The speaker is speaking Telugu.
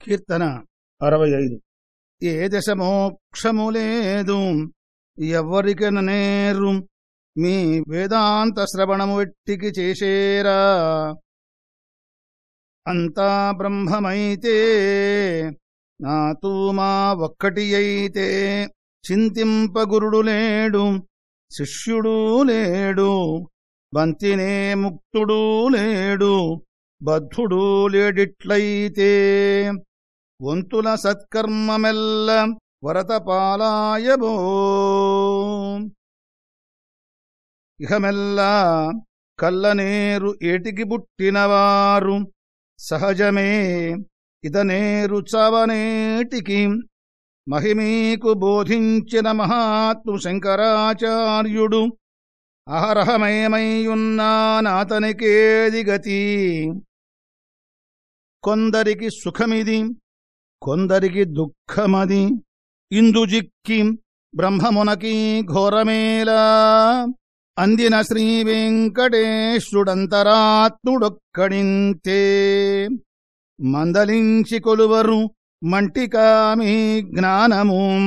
కీర్తన అరవై ఐదు ఏ దశ మోక్షము లేదు ఎవ్వరికన మీ వేదాంత శ్రవణము వెట్టికి చేసేరా అంతా బ్రహ్మమైతే నాతూ మా ఒక్కటి అయితే చింతింపగురుడు లేడు శిష్యుడు లేడు బంతినే ముక్తుడు లేడు బద్ధుడు లేడిట్లయితే. వంతుల సత్కర్మమెల్ల వరతపాలాయబో. ఇహమెల్లా కల్లనేరు ఏటికి బుట్టినవారు సహజమే ఇతనేరు చవనేటికి. మహిమీకు బోధించిన మహాత్ము శంకరాచార్యుడు అహరహమయమయ్యున్నానాతనికేది గతి? కొందరికి సుఖమిది కొందరికి దుఃఖమది ఇందుజిక్కి బ్రహ్మమునకి ఘోరమేలా. అందిన శ్రీవెంకటేశుడంతరాత్ముడొక్కడింతే మందలించి కొలువరు మంటికామి జ్ఞానము.